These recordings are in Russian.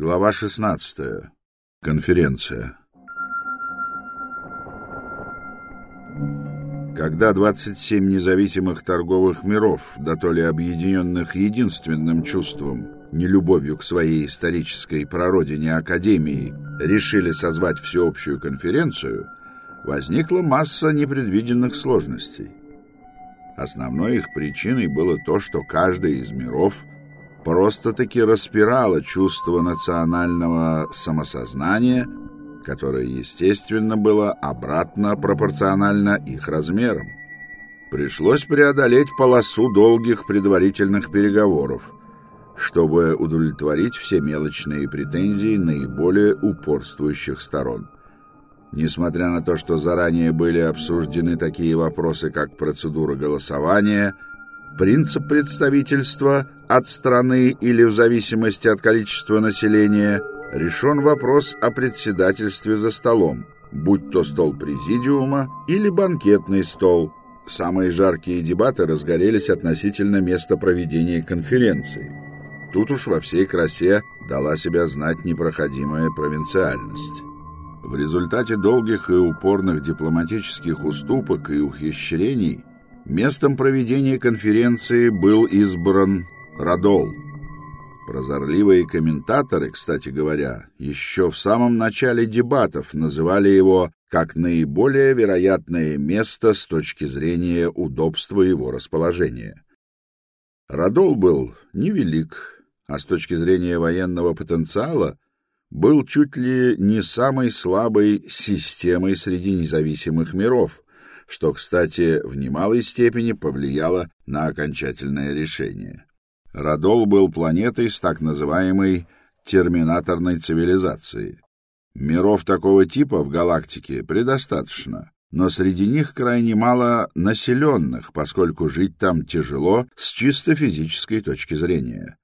Глава 16. Конференция. Когда 27 независимых торговых миров, да то ли объединенных единственным чувством, нелюбовью к своей исторической прародине Академии, решили созвать всеобщую конференцию, возникла масса непредвиденных сложностей. Основной их причиной было то, что каждый из миров – просто-таки распирало чувство национального самосознания, которое, естественно, было обратно пропорционально их размерам. Пришлось преодолеть полосу долгих предварительных переговоров, чтобы удовлетворить все мелочные претензии наиболее упорствующих сторон. Несмотря на то, что заранее были обсуждены такие вопросы, как процедура голосования – принцип представительства от страны или в зависимости от количества населения, решен вопрос о председательстве за столом, будь то стол президиума или банкетный стол. Самые жаркие дебаты разгорелись относительно места проведения конференции. Тут уж во всей красе дала себя знать непроходимая провинциальность. В результате долгих и упорных дипломатических уступок и ухищрений Местом проведения конференции был избран Радол. Прозорливые комментаторы, кстати говоря, еще в самом начале дебатов называли его как наиболее вероятное место с точки зрения удобства его расположения. Радол был невелик, а с точки зрения военного потенциала был чуть ли не самой слабой системой среди независимых миров — что, кстати, в немалой степени повлияло на окончательное решение. Радол был планетой с так называемой терминаторной цивилизацией. Миров такого типа в галактике предостаточно, но среди них крайне мало населенных, поскольку жить там тяжело с чисто физической точки зрения.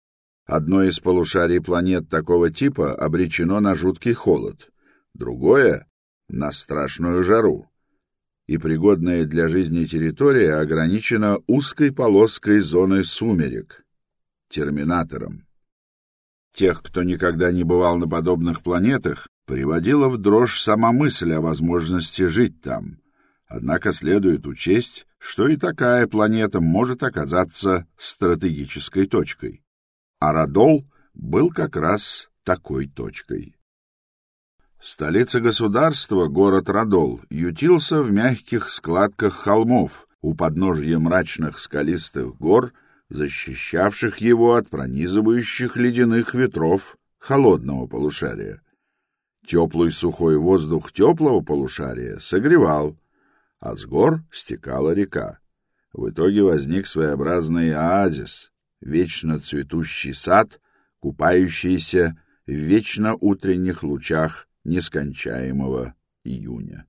Одно из полушарий планет такого типа обречено на жуткий холод, другое — на страшную жару и пригодная для жизни территория ограничена узкой полоской зоны сумерек, терминатором. Тех, кто никогда не бывал на подобных планетах, приводила в дрожь сама мысль о возможности жить там. Однако следует учесть, что и такая планета может оказаться стратегической точкой. А Радол был как раз такой точкой. Столица государства, город Радол, ютился в мягких складках холмов у подножья мрачных скалистых гор, защищавших его от пронизывающих ледяных ветров холодного полушария. Теплый сухой воздух теплого полушария согревал, а с гор стекала река. В итоге возник своеобразный оазис, вечно цветущий сад, купающийся в вечно утренних лучах нескончаемого июня.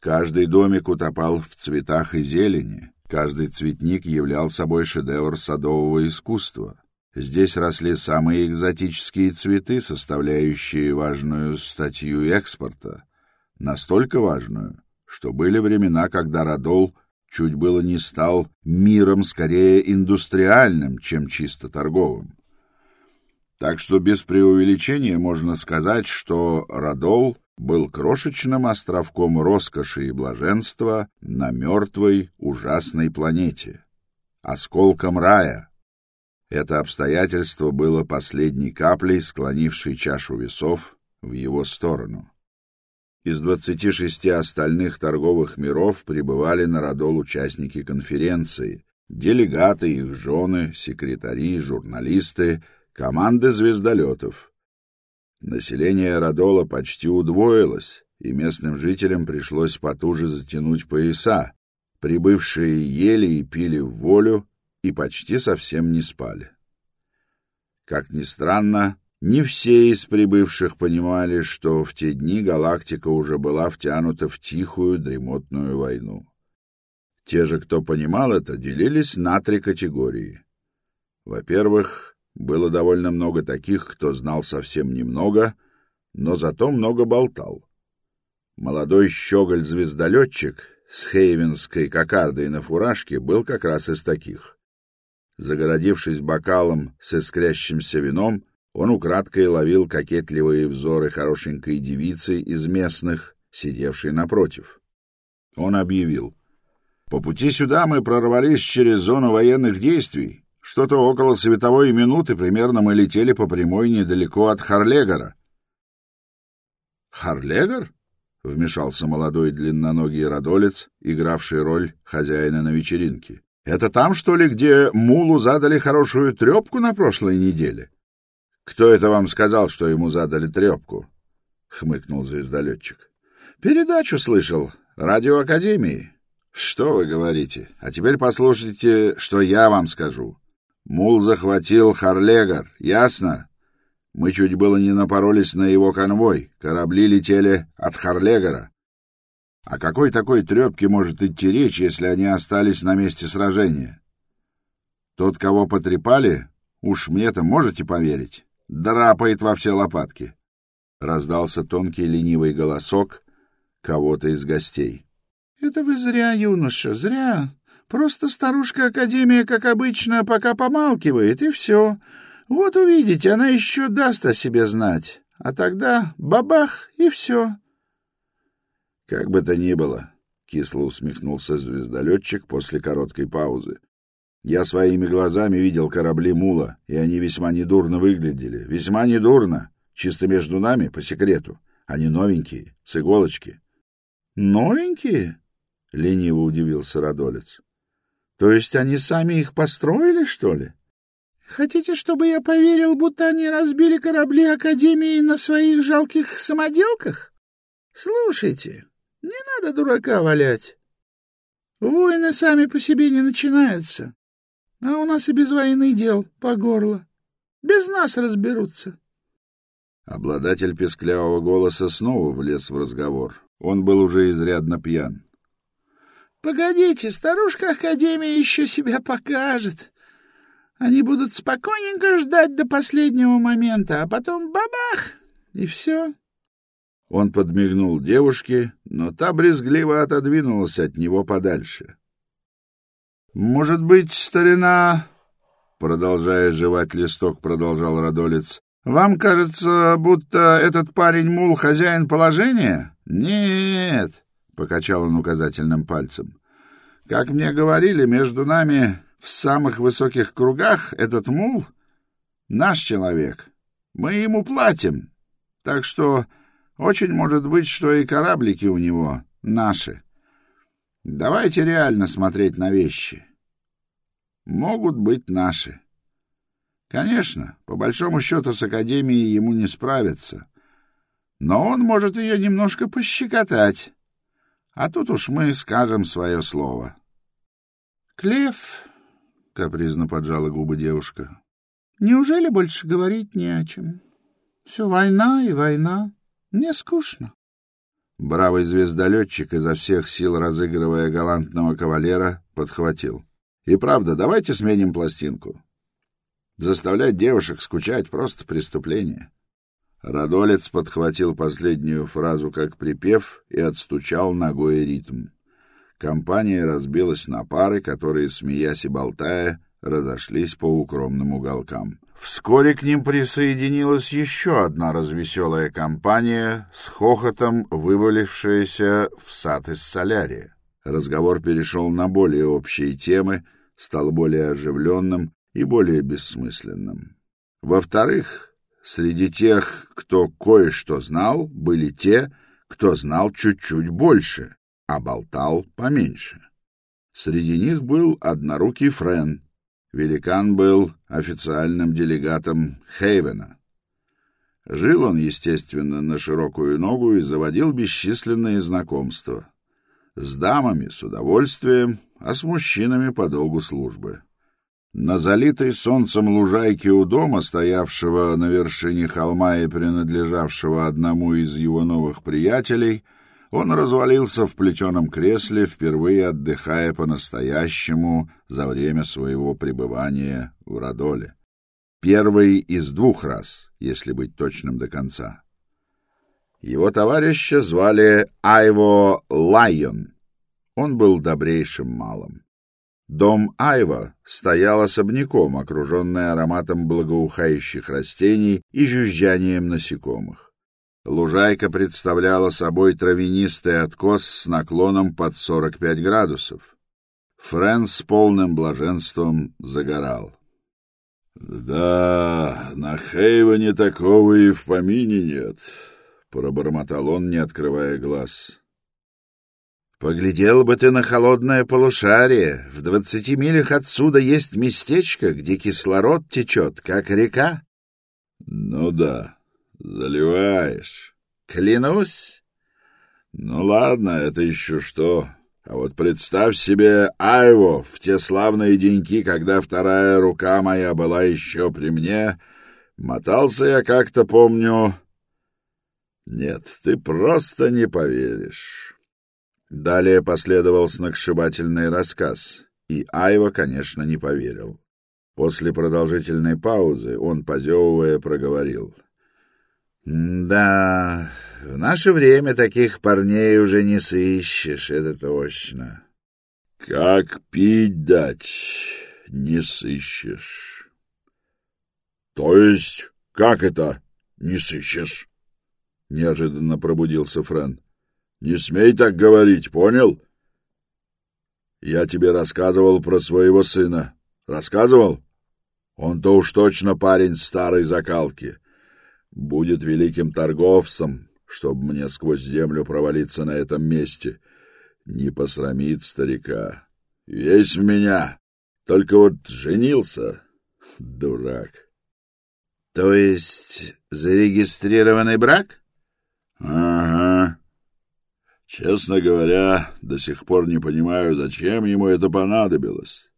Каждый домик утопал в цветах и зелени, каждый цветник являл собой шедевр садового искусства. Здесь росли самые экзотические цветы, составляющие важную статью экспорта, настолько важную, что были времена, когда Радол чуть было не стал миром скорее индустриальным, чем чисто торговым. Так что без преувеличения можно сказать, что Радол был крошечным островком роскоши и блаженства на мертвой ужасной планете, осколком рая. Это обстоятельство было последней каплей, склонившей чашу весов в его сторону. Из 26 остальных торговых миров прибывали на Радол участники конференции, делегаты, их жены, секретари, журналисты — команды звездолетов. Население Радола почти удвоилось, и местным жителям пришлось потуже затянуть пояса. Прибывшие ели и пили в волю и почти совсем не спали. Как ни странно, не все из прибывших понимали, что в те дни галактика уже была втянута в тихую дремотную войну. Те же, кто понимал это, делились на три категории. Во-первых, было довольно много таких, кто знал совсем немного, но зато много болтал. Молодой щеголь-звездолетчик с хейвенской кокардой на фуражке был как раз из таких. Загородившись бокалом с искрящимся вином, Он украдкой ловил кокетливые взоры хорошенькой девицы из местных, сидевшей напротив. Он объявил. «По пути сюда мы прорвались через зону военных действий. Что-то около световой минуты примерно мы летели по прямой недалеко от Харлегора». «Харлегор?» — вмешался молодой длинноногий родолец, игравший роль хозяина на вечеринке. «Это там, что ли, где Мулу задали хорошую трепку на прошлой неделе?» «Кто это вам сказал, что ему задали трепку?» — хмыкнул звездолетчик. «Передачу слышал. Радио Академии». «Что вы говорите? А теперь послушайте, что я вам скажу. Мул захватил Харлегар, ясно? Мы чуть было не напоролись на его конвой. Корабли летели от Харлегора. О какой такой трепке может идти речь, если они остались на месте сражения? Тот, кого потрепали, уж мне-то можете поверить, драпает во все лопатки. Раздался тонкий ленивый голосок кого-то из гостей. — Это вы зря, юноша, зря. Просто старушка Академия, как обычно, пока помалкивает, и все. Вот увидите, она еще даст о себе знать. А тогда бабах, и все. Как бы то ни было, кисло усмехнулся звездолетчик после короткой паузы. Я своими глазами видел корабли Мула, и они весьма недурно выглядели. Весьма недурно. Чисто между нами, по секрету. Они новенькие, с иголочки. Новенькие? Лениво удивился Радолец. То есть они сами их построили, что ли? Хотите, чтобы я поверил, будто они разбили корабли Академии на своих жалких самоделках? Слушайте, не надо дурака валять. Войны сами по себе не начинаются. А у нас и без войны дел по горло. Без нас разберутся. Обладатель песклявого голоса снова влез в разговор. Он был уже изрядно пьян. — Погодите, старушка Академия еще себя покажет. Они будут спокойненько ждать до последнего момента, а потом бабах, и все. Он подмигнул девушке, но та брезгливо отодвинулась от него подальше. «Может быть, старина...» Продолжая жевать листок, продолжал Радолец. «Вам кажется, будто этот парень Мул хозяин положения?» «Нет», — покачал он указательным пальцем. «Как мне говорили, между нами в самых высоких кругах этот мул — наш человек. Мы ему платим. Так что очень может быть, что и кораблики у него наши. Давайте реально смотреть на вещи. Могут быть наши. Конечно, по большому счету с Академией ему не справиться. Но он может ее немножко пощекотать. А тут уж мы скажем свое слово. Клев — капризно поджала губы девушка. «Неужели больше говорить не о чем? Все война и война. Мне скучно». Бравый звездолетчик, изо всех сил разыгрывая галантного кавалера, подхватил. «И правда, давайте сменим пластинку. Заставлять девушек скучать — просто преступление». Радолец подхватил последнюю фразу как припев и отстучал ногой ритм. Компания разбилась на пары, которые, смеясь и болтая, разошлись по укромным уголкам. Вскоре к ним присоединилась еще одна развеселая компания с хохотом, вывалившаяся в сад из солярия. Разговор перешел на более общие темы, стал более оживленным и более бессмысленным. Во-вторых, среди тех, кто кое-что знал, были те, кто знал чуть-чуть больше — а болтал поменьше. Среди них был однорукий Френ. Великан был официальным делегатом Хейвена. Жил он, естественно, на широкую ногу и заводил бесчисленные знакомства. С дамами — с удовольствием, а с мужчинами — по долгу службы. На залитой солнцем лужайке у дома, стоявшего на вершине холма и принадлежавшего одному из его новых приятелей — он развалился в плетеном кресле, впервые отдыхая по-настоящему за время своего пребывания в Радоле. Первый из двух раз, если быть точным до конца. Его товарища звали Айво Лайон. Он был добрейшим малым. Дом Айва стоял особняком, окруженный ароматом благоухающих растений и жужжанием насекомых. Лужайка представляла собой травянистый откос с наклоном под 45 градусов. Френ с полным блаженством загорал. «Да, на Хейвене такого и в помине нет», — пробормотал он, не открывая глаз. «Поглядел бы ты на холодное полушарие. В двадцати милях отсюда есть местечко, где кислород течет, как река». «Ну да, заливаешь». «Клянусь». «Ну ладно, это еще что. А вот представь себе Айво в те славные деньки, когда вторая рука моя была еще при мне. Мотался я как-то, помню... Нет, ты просто не поверишь. Далее последовал сногсшибательный рассказ, и Айва, конечно, не поверил. После продолжительной паузы он, позевывая, проговорил. «Да, в наше время таких парней уже не сыщешь, это точно. — Как пить дать не сыщешь? — То есть, как это не сыщешь? — неожиданно пробудился Френ. — Не смей так говорить, понял? Я тебе рассказывал про своего сына. Рассказывал? Он-то уж точно парень старой закалки. Будет великим торговцем, чтобы мне сквозь землю провалиться на этом месте. Не посрамит старика. Весь в меня. Только вот женился. Дурак. — То есть зарегистрированный брак? — Ага. Честно говоря, до сих пор не понимаю, зачем ему это понадобилось.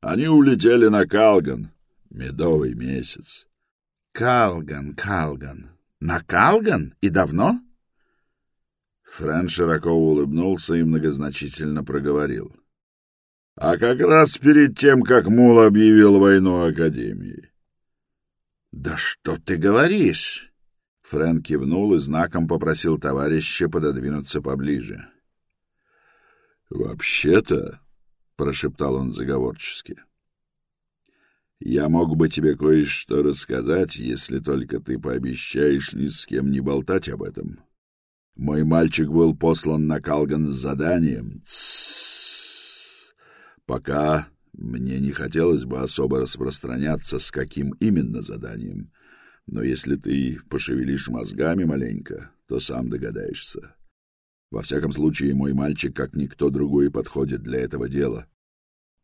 Они улетели на Калган. Медовый месяц. — Калган, Калган. На Калган? И давно? Френ широко улыбнулся и многозначительно проговорил. — А как раз перед тем, как Мул объявил войну Академии. — Да что ты говоришь? Френ кивнул и знаком попросил товарища пододвинуться поближе. — Вообще-то, — прошептал он заговорчески, — я мог бы тебе кое-что рассказать, если только ты пообещаешь ни с кем не болтать об этом. Мой мальчик был послан на Калган с заданием. Пока мне не хотелось бы особо распространяться, с каким именно заданием. Но если ты пошевелишь мозгами маленько, то сам догадаешься. Во всяком случае, мой мальчик, как никто другой, подходит для этого дела.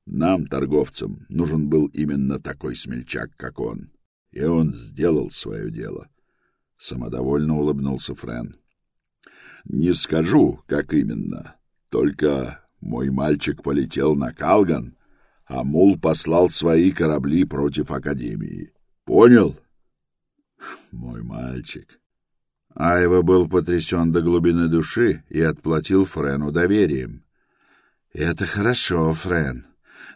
Нам, торговцам, нужен был именно такой смельчак, как он. И он сделал свое дело. Самодовольно улыбнулся Френ. Не скажу, как именно. Только мой мальчик полетел на Калган, а Мул послал свои корабли против Академии. Понял? Мой мальчик. Айва был потрясен до глубины души и отплатил Френу доверием. — Это хорошо, Френ.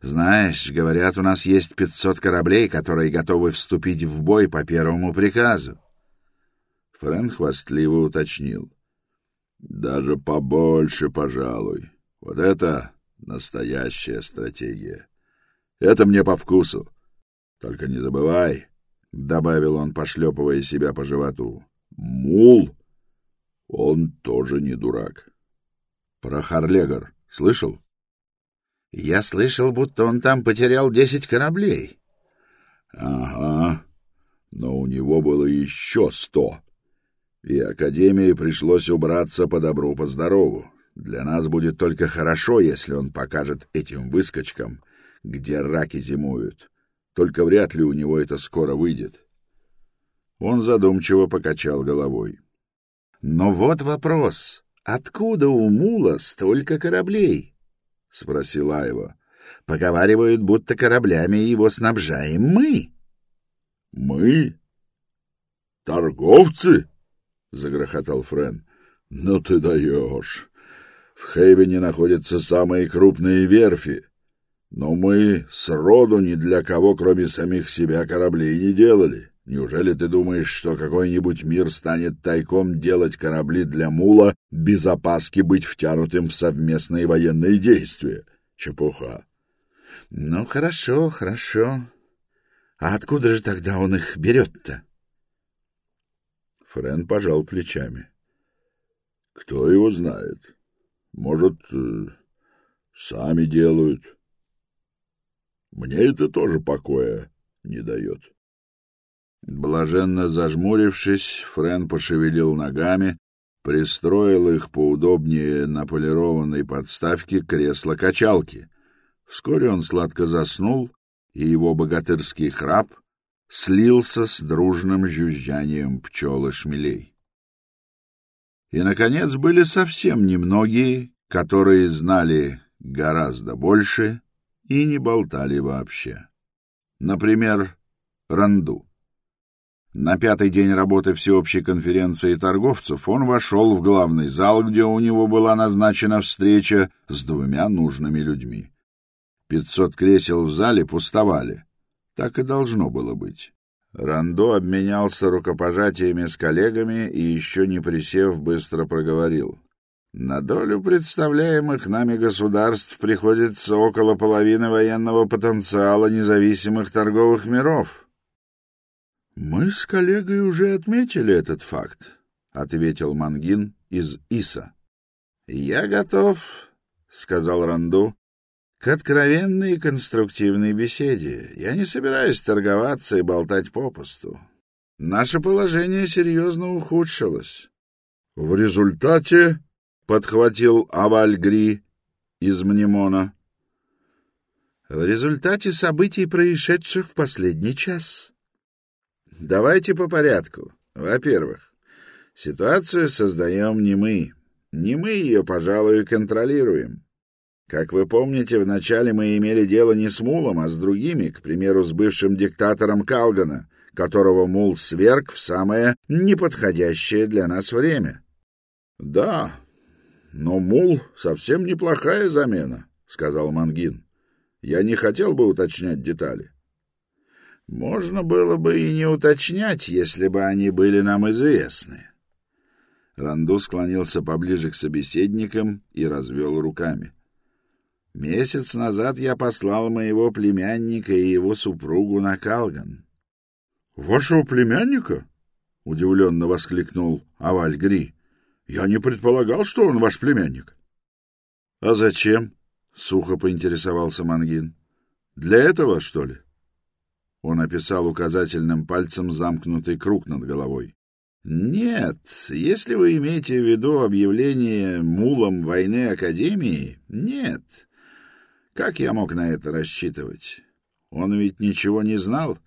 Знаешь, говорят, у нас есть пятьсот кораблей, которые готовы вступить в бой по первому приказу. Френ хвастливо уточнил. Даже побольше, пожалуй. Вот это настоящая стратегия. Это мне по вкусу. Только не забывай, — добавил он, пошлепывая себя по животу, — мул, он тоже не дурак. Про Харлегар слышал? Я слышал, будто он там потерял десять кораблей. — Ага, но у него было еще сто. И Академии пришлось убраться по добру, по здорову. Для нас будет только хорошо, если он покажет этим выскочкам, где раки зимуют. Только вряд ли у него это скоро выйдет. Он задумчиво покачал головой. — Но вот вопрос. Откуда у Мула столько кораблей? — спросил Айва. — Поговаривают, будто кораблями его снабжаем мы. — Мы? Торговцы? — загрохотал Френ. — Ну ты даешь. В Хейвене находятся самые крупные верфи. Но мы сроду ни для кого, кроме самих себя, кораблей не делали. Неужели ты думаешь, что какой-нибудь мир станет тайком делать корабли для мула, без опаски быть втянутым в совместные военные действия? Чепуха. Ну, хорошо, хорошо. А откуда же тогда он их берет-то? Френ пожал плечами. Кто его знает? Может, э, сами делают. Мне это тоже покоя не дает. Блаженно зажмурившись, Френ пошевелил ногами, пристроил их поудобнее на полированной подставке кресла-качалки. Вскоре он сладко заснул, и его богатырский храп слился с дружным жужжанием пчел и шмелей. И, наконец, были совсем немногие, которые знали гораздо больше и не болтали вообще. Например, Ранду. На пятый день работы всеобщей конференции торговцев он вошел в главный зал, где у него была назначена встреча с двумя нужными людьми. Пятьсот кресел в зале пустовали. Так и должно было быть. Рандо обменялся рукопожатиями с коллегами и, еще не присев, быстро проговорил. На долю представляемых нами государств приходится около половины военного потенциала независимых торговых миров. Мы с коллегой уже отметили этот факт, ответил Мангин из Иса. Я готов, сказал Ранду, к откровенной и конструктивной беседе. Я не собираюсь торговаться и болтать попусту. Наше положение серьезно ухудшилось. — В результате, — подхватил Авальгри из Мнемона, — в результате событий, происшедших в последний час. Давайте по порядку. Во-первых, ситуацию создаем не мы. Не мы ее, пожалуй, контролируем. Как вы помните, вначале мы имели дело не с Мулом, а с другими, к примеру, с бывшим диктатором Калгана, которого Мул сверг в самое неподходящее для нас время. — Да, но Мул совсем неплохая замена, — сказал Мангин. — Я не хотел бы уточнять детали. — Можно было бы и не уточнять, если бы они были нам известны. Ранду склонился поближе к собеседникам и развел руками. — Месяц назад я послал моего племянника и его супругу на Калган. — Вашего племянника? — удивленно воскликнул Авальгри. — Я не предполагал, что он ваш племянник. — А зачем? — сухо поинтересовался Мангин. — Для этого, что ли? Он описал указательным пальцем замкнутый круг над головой. Нет, если вы имеете в виду объявление мулом войны Академии, нет. Как я мог на это рассчитывать? Он ведь ничего не знал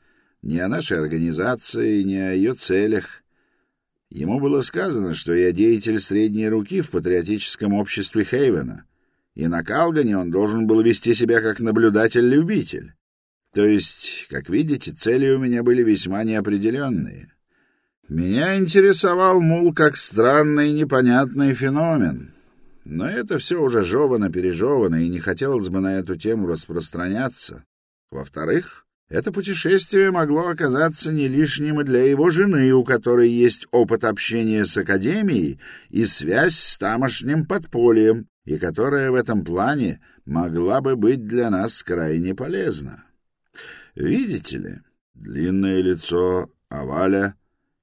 ни о нашей организации, ни о ее целях. Ему было сказано, что я деятель средней руки в патриотическом обществе Хейвена, и на Калгане он должен был вести себя как наблюдатель-любитель. То есть, как видите, цели у меня были весьма неопределенные. Меня интересовал мул как странный непонятный феномен — но это все уже жевано-пережевано, и не хотелось бы на эту тему распространяться. Во-вторых, это путешествие могло оказаться не лишним и для его жены, у которой есть опыт общения с Академией и связь с тамошним подпольем, и которая в этом плане могла бы быть для нас крайне полезна. Видите ли, длинное лицо Оваля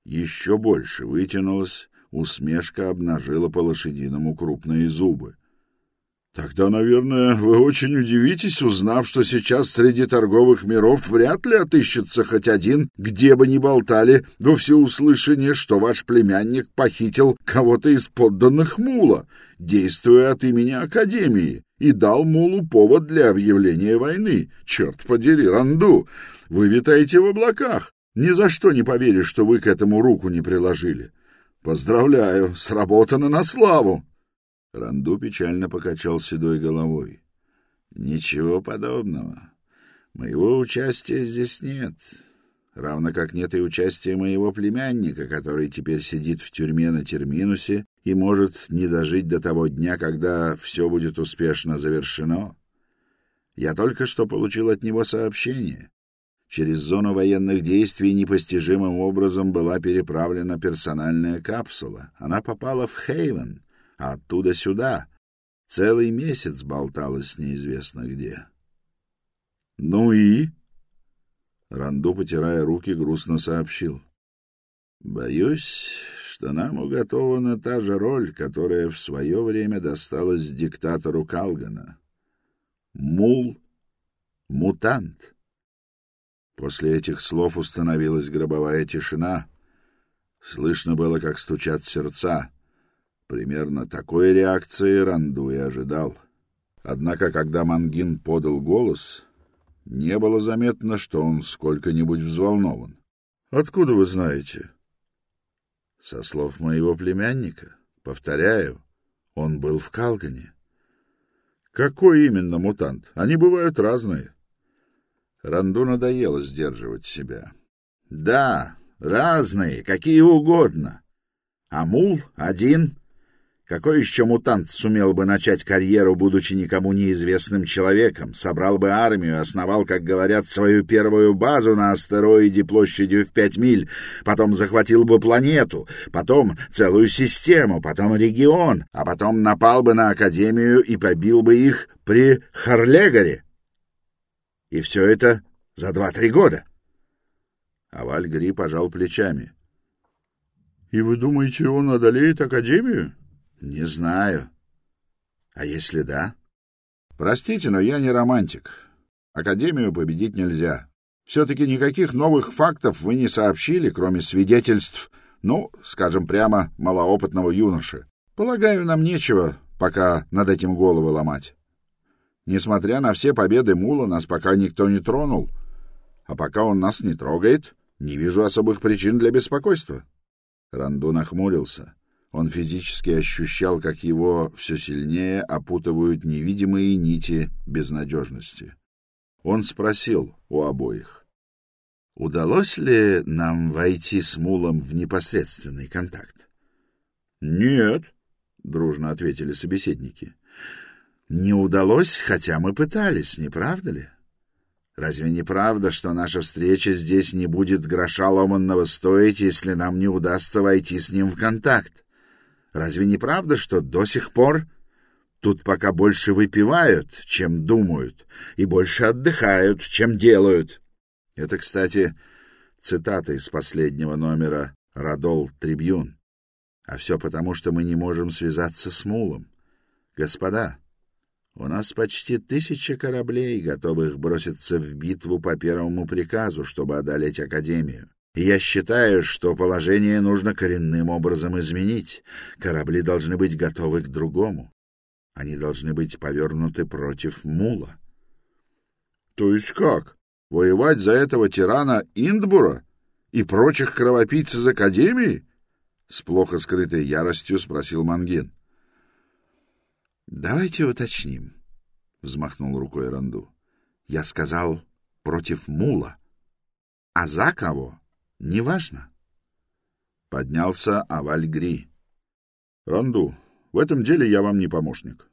еще больше вытянулось, Усмешка обнажила по-лошадиному крупные зубы. «Тогда, наверное, вы очень удивитесь, узнав, что сейчас среди торговых миров вряд ли отыщется хоть один, где бы ни болтали во всеуслышание, что ваш племянник похитил кого-то из подданных Мула, действуя от имени Академии, и дал Мулу повод для объявления войны. Черт подери, Ранду! Вы витаете в облаках. Ни за что не поверишь, что вы к этому руку не приложили. Поздравляю, сработано на славу. Ранду печально покачал седой головой. Ничего подобного. Моего участия здесь нет. Равно как нет и участия моего племянника, который теперь сидит в тюрьме на Терминусе и может не дожить до того дня, когда все будет успешно завершено. Я только что получил от него сообщение. Через зону военных действий непостижимым образом была переправлена персональная капсула. Она попала в Хейвен, а оттуда сюда. Целый месяц болталась неизвестно где. Ну и? Ранду, потирая руки, грустно сообщил. Боюсь, что нам уготована та же роль, которая в свое время досталась диктатору Калгана. Мул — мутант. После этих слов установилась гробовая тишина. Слышно было, как стучат сердца. Примерно такой реакции Ранду и ожидал. Однако, когда Мангин подал голос, не было заметно, что он сколько-нибудь взволнован. — Откуда вы знаете? — Со слов моего племянника. Повторяю, он был в Калгане. — Какой именно мутант? Они бывают разные. Ранду надоело сдерживать себя. — Да, разные, какие угодно. А мул один какой еще мутант сумел бы начать карьеру, будучи никому неизвестным человеком, собрал бы армию, основал, как говорят, свою первую базу на астероиде площадью в пять миль, потом захватил бы планету, потом целую систему, потом регион, а потом напал бы на Академию и побил бы их при Харлегаре? И все это за два-три года. А Вальгри пожал плечами. — И вы думаете, он одолеет Академию? — не знаю. А если да? Простите, но я не романтик. Академию победить нельзя. Все-таки никаких новых фактов вы не сообщили, кроме свидетельств, ну, скажем прямо, малоопытного юноши. Полагаю, нам нечего пока над этим головы ломать. Несмотря на все победы Мула, нас пока никто не тронул. А пока он нас не трогает, не вижу особых причин для беспокойства. Ранду нахмурился. Он физически ощущал, как его все сильнее опутывают невидимые нити безнадежности. Он спросил у обоих, удалось ли нам войти с Мулом в непосредственный контакт? — Нет, — дружно ответили собеседники. — Не удалось, хотя мы пытались, не правда ли? Разве не правда, что наша встреча здесь не будет гроша ломанного стоить, если нам не удастся войти с ним в контакт? Разве не правда, что до сих пор тут пока больше выпивают, чем думают, и больше отдыхают, чем делают? Это, кстати, цитата из последнего номера «Радол Трибьюн». А все потому, что мы не можем связаться с Мулом. Господа, у нас почти тысяча кораблей, готовых броситься в битву по первому приказу, чтобы одолеть Академию. Я считаю, что положение нужно коренным образом изменить. Корабли должны быть готовы к другому. Они должны быть повернуты против мула. — То есть как? Воевать за этого тирана Индбура и прочих кровопийц из Академии? — с плохо скрытой яростью спросил Мангин. — Давайте уточним, — взмахнул рукой Ранду. — Я сказал против мула. А за кого? — Неважно. Поднялся Авальгри. Ранду, в этом деле я вам не помощник.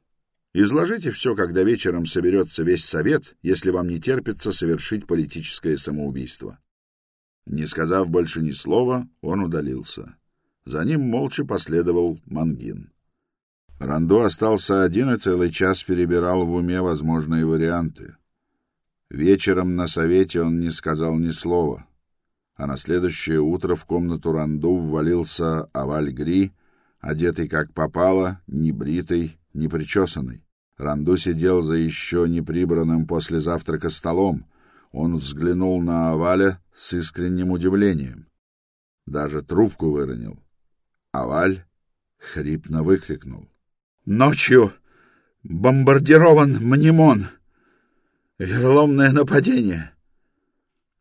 Изложите все, когда вечером соберется весь совет, если вам не терпится совершить политическое самоубийство. Не сказав больше ни слова, он удалился. За ним молча последовал Мангин. Ранду остался один и целый час перебирал в уме возможные варианты. Вечером на совете он не сказал ни слова — а на следующее утро в комнату Ранду ввалился Аваль Гри, одетый как попало, не бритый, не причесанный. Ранду сидел за еще не прибранным после завтрака столом. Он взглянул на Аваля с искренним удивлением. Даже трубку выронил. Аваль хрипно выкрикнул. «Ночью бомбардирован Мнемон! Верломное нападение!»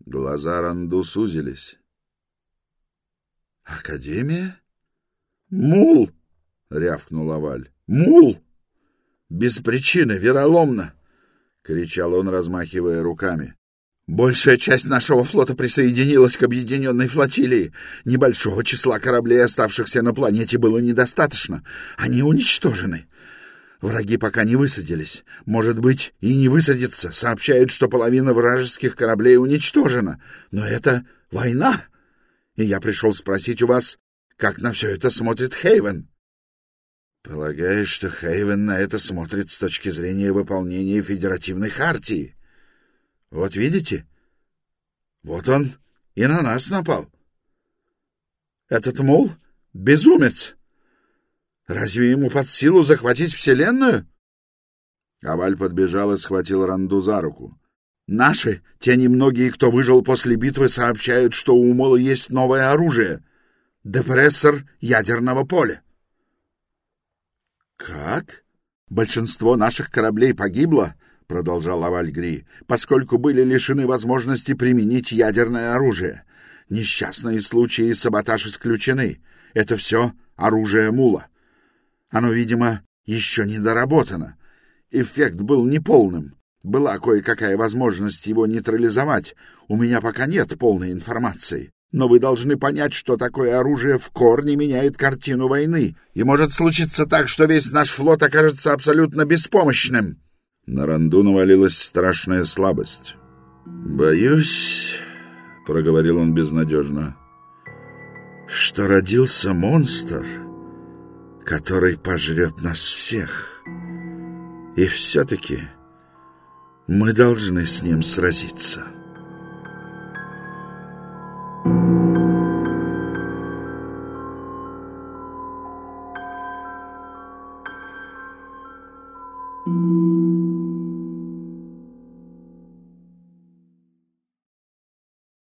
Глаза Ранду сузились. «Академия?» «Мул!» — рявкнул Аваль. «Мул! Без причины, вероломно!» — кричал он, размахивая руками. Большая часть нашего флота присоединилась к объединенной флотилии. Небольшого числа кораблей, оставшихся на планете, было недостаточно. Они уничтожены. Враги пока не высадились. Может быть, и не высадятся. Сообщают, что половина вражеских кораблей уничтожена. Но это война. И я пришел спросить у вас, как на все это смотрит Хейвен. Полагаешь, что Хейвен на это смотрит с точки зрения выполнения федеративной хартии? Вот видите? Вот он и на нас напал. Этот мул — безумец. Разве ему под силу захватить Вселенную? Аваль подбежал и схватил Ранду за руку. Наши, те немногие, кто выжил после битвы, сообщают, что у Мола есть новое оружие — депрессор ядерного поля. «Как? Большинство наших кораблей погибло?» — продолжал Авальгри, «поскольку были лишены возможности применить ядерное оружие. Несчастные случаи саботаж исключены. Это все оружие Мула. Оно, видимо, еще не доработано. Эффект был неполным. Была кое-какая возможность его нейтрализовать. У меня пока нет полной информации. Но вы должны понять, что такое оружие в корне меняет картину войны. И может случиться так, что весь наш флот окажется абсолютно беспомощным. На Ранду навалилась страшная слабость. «Боюсь...» — проговорил он безнадежно, — «что родился монстр, который пожрет нас всех. И все-таки...» Мы должны с ним сразиться. Thank you.